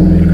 Amen.